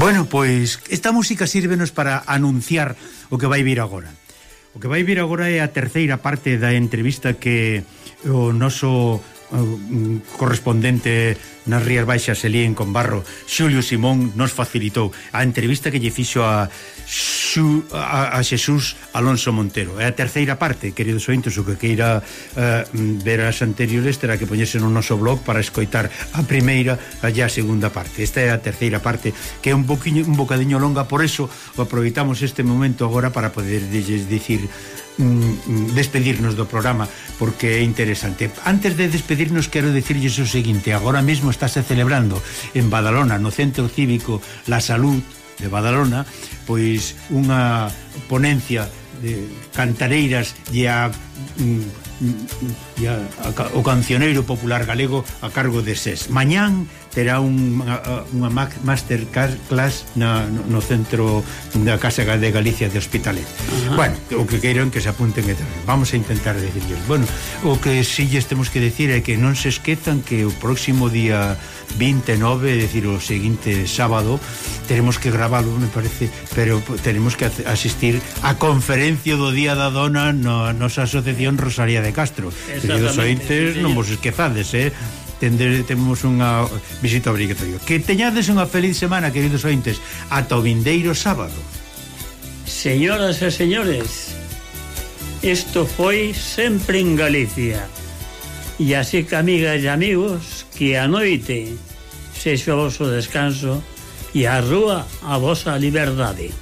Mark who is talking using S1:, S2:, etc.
S1: Bueno, pois esta música sírvenos para anunciar o que vai vir agora. O que vai vir agora é a terceira parte da entrevista que o noso Eh, correspondente nas Rías Baixas elí en Conbarro, Xulio Simón nos facilitou a entrevista que lle fixo a, Xu, a, a Xesús Alonso Montero. É a terceira parte, queridos ointos, o que queira uh, ver as anteriores terá que poñerse no noso blog para escoitar a primeira e a segunda parte. Esta é a terceira parte que é un boquiño, un bocadiño longa, por eso aproveitamos este momento agora para poder dicir Mm, mm, despedirnos do programa porque é interesante. Antes de despedirnos quero dicirlles o seguinte, agora mesmo estáse celebrando en Badalona, no Centro Cívico La Salud de Badalona, pois unha ponencia de cantareiras e a mm, mm e a, a, o cancioneiro popular galego a cargo de SES. Mañán terá unha, unha masterclass na, no centro da Casa de Galicia de Hospitalet. Ajá. Bueno, o que queiron que se apunten e tal. Vamos a intentar decirles. Bueno, o que si lles temos que decir é que non se esquezan que o próximo día 29, é dicir, o seguinte sábado, teremos que gravalo, me parece, pero tenemos que asistir a conferencia do Día da Dona na nosa asociación Rosaría de Castro. Queridos ointes, sí. non vos esquezades, eh? tender, temos unha visita obrigatoria. Que teñades unha feliz semana, queridos ointes, ata o vindeiro sábado.
S2: Señoras e señores, isto foi sempre en Galicia. E así que, amigas e amigos, que a noite sexa o vosso descanso e a rúa a vosa liberdade.